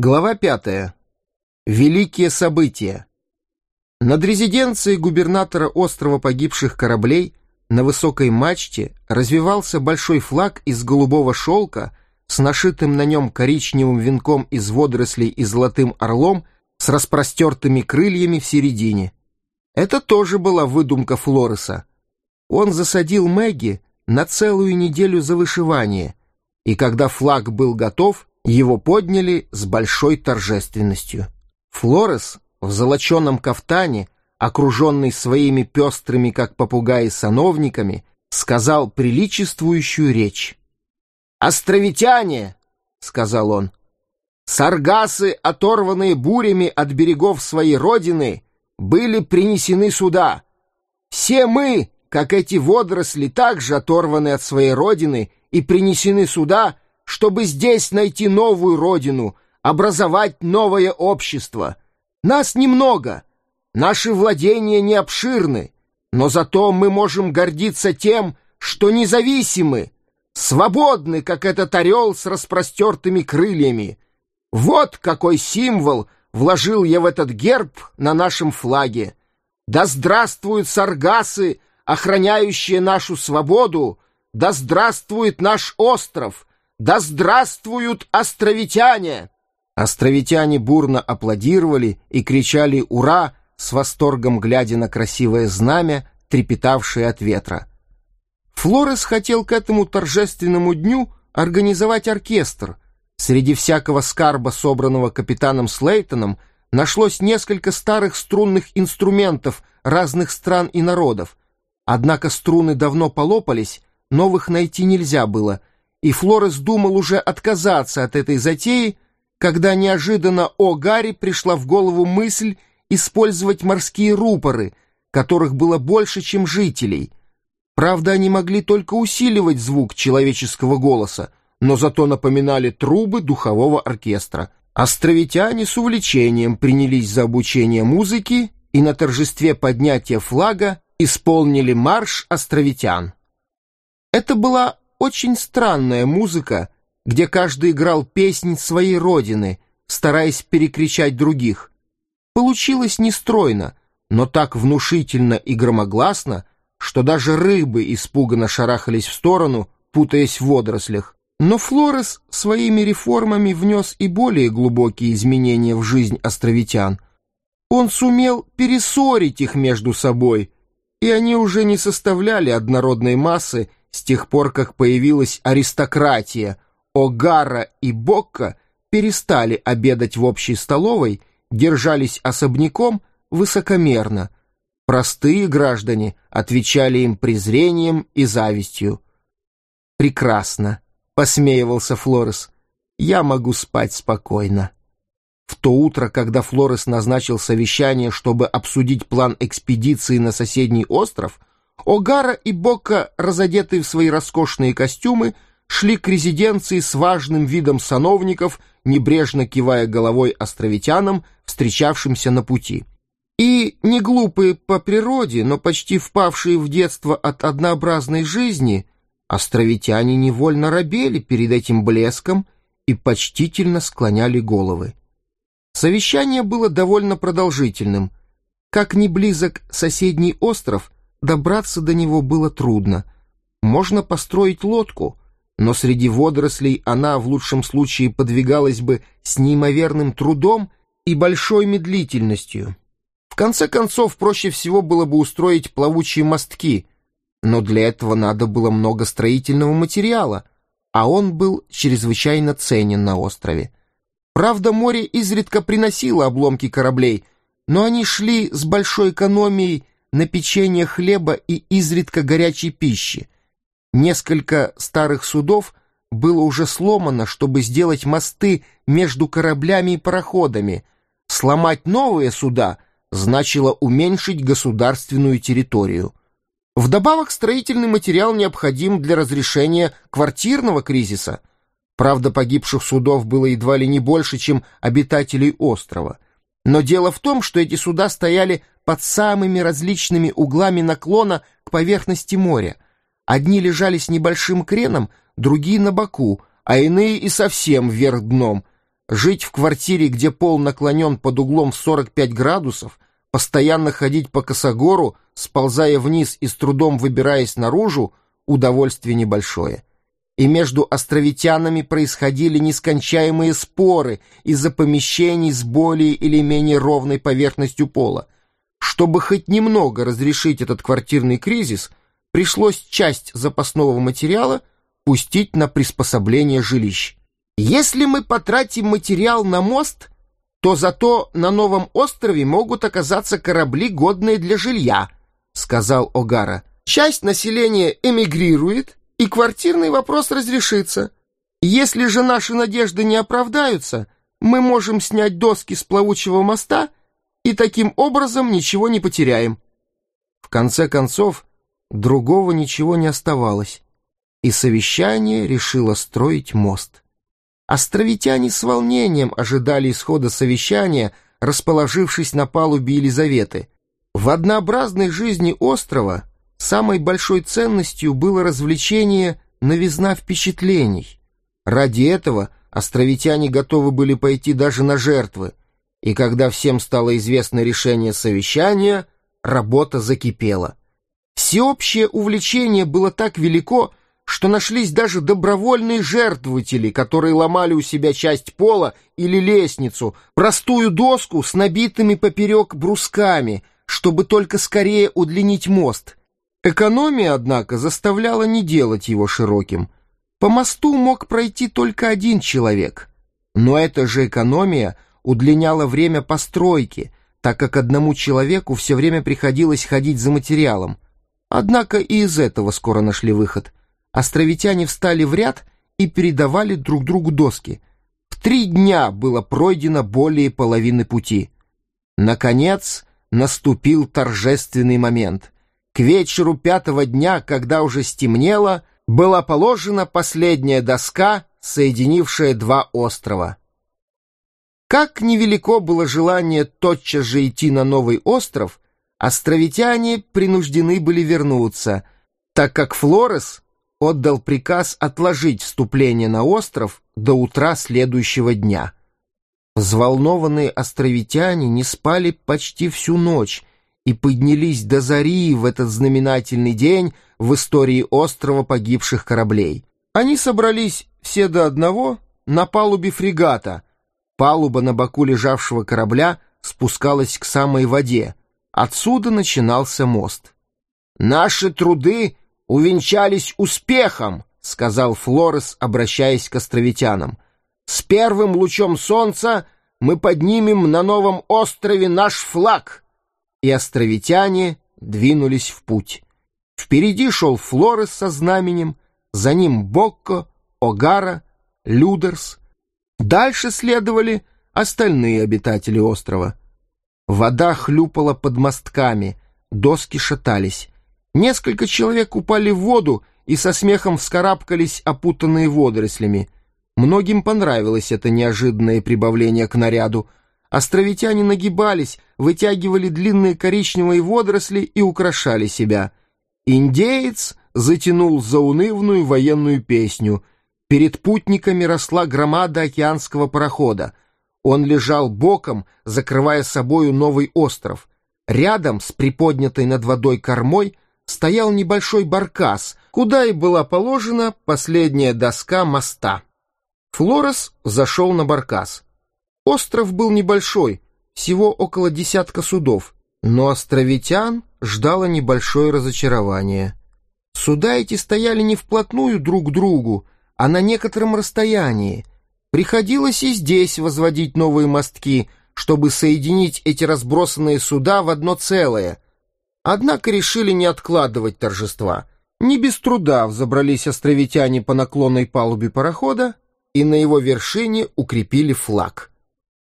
Глава пятая. Великие события. Над резиденцией губернатора острова погибших кораблей на высокой мачте развивался большой флаг из голубого шелка с нашитым на нем коричневым венком из водорослей и золотым орлом с распростертыми крыльями в середине. Это тоже была выдумка Флореса. Он засадил Мэгги на целую неделю за вышивание, и когда флаг был готов, его подняли с большой торжественностью. Флорес в золоченом кафтане, окруженный своими пестрыми, как попугаи, сановниками, сказал приличествующую речь. «Островитяне!» — сказал он. «Саргасы, оторванные бурями от берегов своей родины, были принесены сюда. Все мы, как эти водоросли, также оторваны от своей родины и принесены сюда — чтобы здесь найти новую родину, образовать новое общество. Нас немного, наши владения не обширны, но зато мы можем гордиться тем, что независимы, свободны, как этот орел с распростертыми крыльями. Вот какой символ вложил я в этот герб на нашем флаге. Да здравствуют саргасы, охраняющие нашу свободу, да здравствует наш остров — да здравствуют островитяне!» Островитяне бурно аплодировали и кричали «Ура!» с восторгом глядя на красивое знамя, трепетавшее от ветра. Флорес хотел к этому торжественному дню организовать оркестр. Среди всякого скарба, собранного капитаном Слейтоном, нашлось несколько старых струнных инструментов разных стран и народов. Однако струны давно полопались, новых найти нельзя было — и Флорес думал уже отказаться от этой затеи, когда неожиданно О. Гарри пришла в голову мысль использовать морские рупоры, которых было больше, чем жителей. Правда, они могли только усиливать звук человеческого голоса, но зато напоминали трубы духового оркестра. Островитяне с увлечением принялись за обучение музыки и на торжестве поднятия флага исполнили марш островитян. Это была очень странная музыка, где каждый играл песнь своей родины, стараясь перекричать других. Получилось нестройно, но так внушительно и громогласно, что даже рыбы испуганно шарахались в сторону, путаясь в водорослях. Но Флорес своими реформами внес и более глубокие изменения в жизнь островитян. Он сумел перессорить их между собой, и они уже не составляли однородной массы, с тех пор, как появилась аристократия, Огара и Бокка перестали обедать в общей столовой, держались особняком высокомерно. Простые граждане отвечали им презрением и завистью. «Прекрасно», — посмеивался Флорес, — «я могу спать спокойно». В то утро, когда Флорес назначил совещание, чтобы обсудить план экспедиции на соседний остров, Огара и Бока, разодетые в свои роскошные костюмы, шли к резиденции с важным видом сановников, небрежно кивая головой островитянам, встречавшимся на пути. И не глупые по природе, но почти впавшие в детство от однообразной жизни, островитяне невольно робели перед этим блеском и почтительно склоняли головы. Совещание было довольно продолжительным. Как ни близок соседний остров — Добраться до него было трудно. Можно построить лодку, но среди водорослей она в лучшем случае подвигалась бы с неимоверным трудом и большой медлительностью. В конце концов, проще всего было бы устроить плавучие мостки, но для этого надо было много строительного материала, а он был чрезвычайно ценен на острове. Правда, море изредка приносило обломки кораблей, но они шли с большой экономией на печенье хлеба и изредка горячей пищи. Несколько старых судов было уже сломано, чтобы сделать мосты между кораблями и пароходами. Сломать новые суда значило уменьшить государственную территорию. Вдобавок строительный материал необходим для разрешения квартирного кризиса. Правда, погибших судов было едва ли не больше, чем обитателей острова. Но дело в том, что эти суда стояли под самыми различными углами наклона к поверхности моря. Одни лежали с небольшим креном, другие на боку, а иные и совсем вверх дном. жить в квартире, где пол наклонен под углом в 45 градусов, постоянно ходить по косогору, сползая вниз и с трудом выбираясь наружу, удовольствие небольшое. И между островитянами происходили нескончаемые споры из-за помещений с более или менее ровной поверхностью пола. Чтобы хоть немного разрешить этот квартирный кризис, пришлось часть запасного материала пустить на приспособление жилищ. Если мы потратим материал на мост, то зато на новом острове могут оказаться корабли, годные для жилья, сказал Огара. Часть населения эмигрирует, и квартирный вопрос разрешится. Если же наши надежды не оправдаются, мы можем снять доски с плавучего моста и таким образом ничего не потеряем. В конце концов, другого ничего не оставалось, и совещание решило строить мост. Островитяне с волнением ожидали исхода совещания, расположившись на палубе Елизаветы. В однообразной жизни острова самой большой ценностью было развлечение новизна впечатлений. Ради этого островитяне готовы были пойти даже на жертвы, и когда всем стало известно решение совещания, работа закипела. Всеобщее увлечение было так велико, что нашлись даже добровольные жертвователи, которые ломали у себя часть пола или лестницу, простую доску с набитыми поперек брусками, чтобы только скорее удлинить мост. Экономия, однако, заставляла не делать его широким. По мосту мог пройти только один человек. Но эта же экономия удлиняла время постройки, так как одному человеку все время приходилось ходить за материалом. Однако и из этого скоро нашли выход — островитяне встали в ряд и передавали друг другу доски. В три дня было пройдено более половины пути. Наконец наступил торжественный момент. К вечеру пятого дня, когда уже стемнело, была положена последняя доска, соединившая два острова. Как невелико было желание тотчас же идти на новый остров, островитяне принуждены были вернуться, так как Флорес отдал приказ отложить вступление на остров до утра следующего дня. Взволнованные островитяне не спали почти всю ночь и поднялись до зари в этот знаменательный день в истории острова погибших кораблей. Они собрались все до одного на палубе фрегата. Палуба на боку лежавшего корабля спускалась к самой воде. Отсюда начинался мост. «Наши труды увенчались успехом», — сказал Флорес, обращаясь к островитянам. «С первым лучом солнца мы поднимем на новом острове наш флаг». И островитяне двинулись в путь. Впереди шел Флорес со знаменем, за ним Бокко, Огара, Людерс. Дальше следовали остальные обитатели острова. Вода хлюпала под мостками, доски шатались. Несколько человек упали в воду и со смехом вскарабкались, опутанные водорослями. Многим понравилось это неожиданное прибавление к наряду. Островитяне нагибались, вытягивали длинные коричневые водоросли и украшали себя. Индеец затянул заунывную военную песню. Перед путниками росла громада океанского парохода. Он лежал боком, закрывая собою новый остров. Рядом с приподнятой над водой кормой — стоял небольшой баркас, куда и была положена последняя доска моста. Флорес зашел на баркас. Остров был небольшой, всего около десятка судов, но островитян ждало небольшое разочарование. Суда эти стояли не вплотную друг к другу, а на некотором расстоянии. Приходилось и здесь возводить новые мостки, чтобы соединить эти разбросанные суда в одно целое — Однако решили не откладывать торжества. Не без труда взобрались островитяне по наклонной палубе парохода и на его вершине укрепили флаг.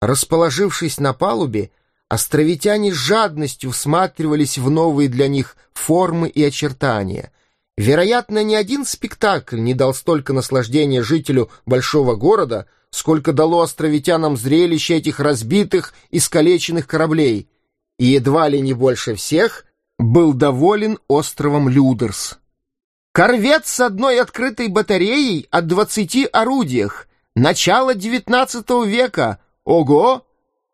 Расположившись на палубе, островитяне с жадностью всматривались в новые для них формы и очертания. Вероятно, ни один спектакль не дал столько наслаждения жителю большого города, сколько дало островитянам зрелище этих разбитых, искалеченных кораблей. И едва ли не больше всех был доволен островом Людерс. Корвет с одной открытой батареей от двадцати орудиях, Начало девятнадцатого века. Ого!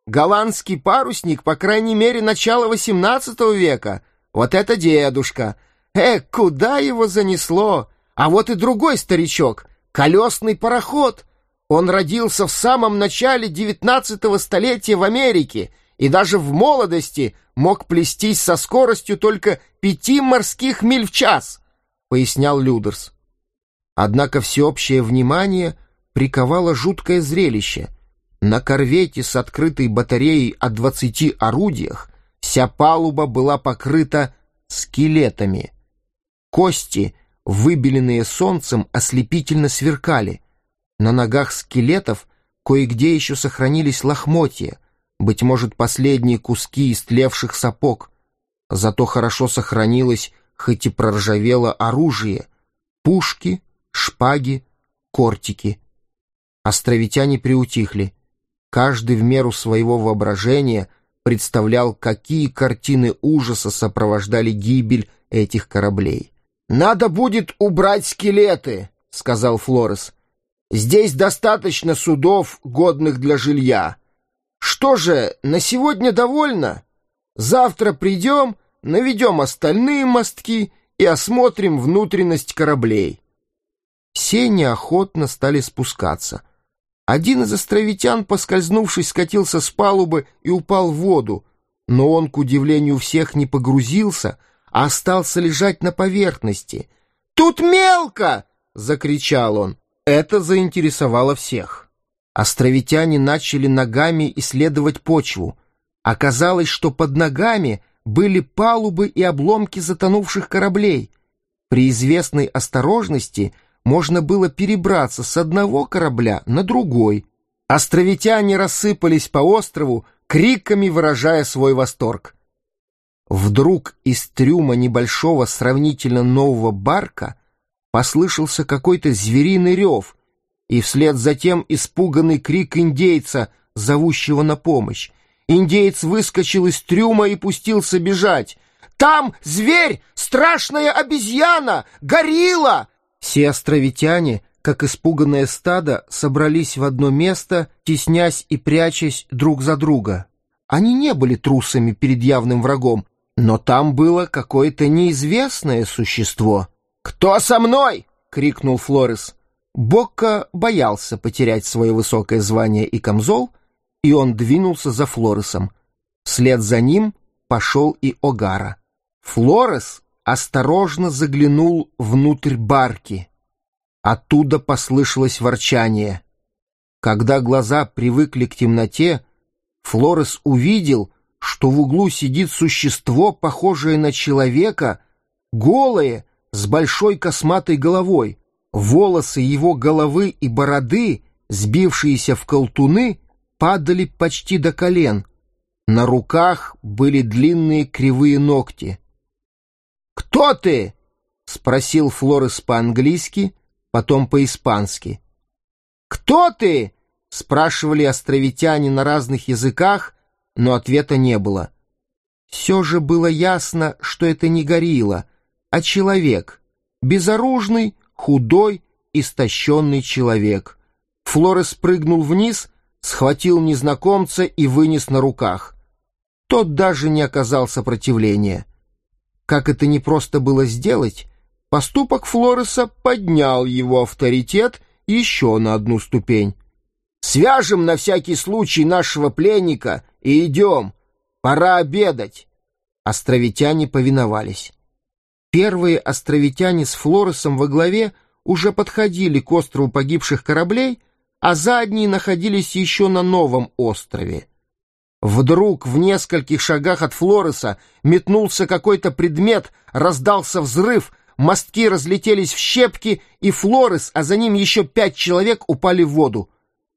Голландский парусник, по крайней мере, начало восемнадцатого века. Вот это дедушка! Э, куда его занесло? А вот и другой старичок, колесный пароход. Он родился в самом начале девятнадцатого столетия в Америке и даже в молодости мог плестись со скоростью только пяти морских миль в час, пояснял Людерс. Однако всеобщее внимание приковало жуткое зрелище. На корвете с открытой батареей о двадцати орудиях вся палуба была покрыта скелетами. Кости, выбеленные солнцем, ослепительно сверкали. На ногах скелетов кое-где еще сохранились лохмотья, быть может, последние куски истлевших сапог. Зато хорошо сохранилось, хоть и проржавело оружие, пушки, шпаги, кортики. Островитяне приутихли. Каждый в меру своего воображения представлял, какие картины ужаса сопровождали гибель этих кораблей. «Надо будет убрать скелеты», — сказал Флорес. «Здесь достаточно судов, годных для жилья. Что же, на сегодня довольно? Завтра придем, наведем остальные мостки и осмотрим внутренность кораблей». Все неохотно стали спускаться. Один из островитян, поскользнувшись, скатился с палубы и упал в воду, но он, к удивлению всех, не погрузился — а остался лежать на поверхности. «Тут мелко!» — закричал он. Это заинтересовало всех. Островитяне начали ногами исследовать почву. Оказалось, что под ногами были палубы и обломки затонувших кораблей. При известной осторожности можно было перебраться с одного корабля на другой. Островитяне рассыпались по острову, криками выражая свой восторг. Вдруг из трюма небольшого сравнительно нового барка послышался какой-то звериный рев, и вслед за тем испуганный крик индейца, зовущего на помощь. Индеец выскочил из трюма и пустился бежать. «Там зверь! Страшная обезьяна! Горилла!» Все островитяне, как испуганное стадо, собрались в одно место, теснясь и прячась друг за друга. Они не были трусами перед явным врагом, но там было какое-то неизвестное существо. «Кто со мной?» — крикнул Флорес. Бокко боялся потерять свое высокое звание и камзол, и он двинулся за Флоресом. Вслед за ним пошел и Огара. Флорес осторожно заглянул внутрь барки. Оттуда послышалось ворчание. Когда глаза привыкли к темноте, Флорес увидел, что в углу сидит существо, похожее на человека, голое, с большой косматой головой. Волосы его головы и бороды, сбившиеся в колтуны, падали почти до колен. На руках были длинные кривые ногти. «Кто ты?» — спросил Флорес по-английски, потом по-испански. «Кто ты?» — спрашивали островитяне на разных языках, но ответа не было. Все же было ясно, что это не горилла, а человек, безоружный, худой, истощенный человек. Флорес прыгнул вниз, схватил незнакомца и вынес на руках. Тот даже не оказал сопротивления. Как это непросто было сделать, поступок Флореса поднял его авторитет еще на одну ступень. «Свяжем на всякий случай нашего пленника и идем. Пора обедать. Островитяне повиновались. Первые островитяне с Флоресом во главе уже подходили к острову погибших кораблей, а задние находились еще на новом острове. Вдруг в нескольких шагах от Флореса метнулся какой-то предмет, раздался взрыв, мостки разлетелись в щепки, и Флорес, а за ним еще пять человек упали в воду.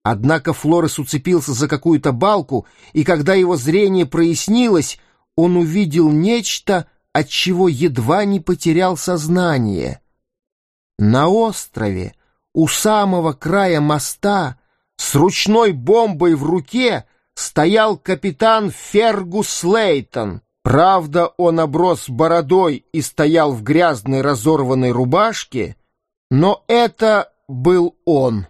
Однако Флорес уцепился за какую-то балку, и когда его зрение прояснилось, он увидел нечто, от чего едва не потерял сознание. На острове, у самого края моста, с ручной бомбой в руке, стоял капитан Фергус Лейтон. Правда, он оброс бородой и стоял в грязной разорванной рубашке, но это был он.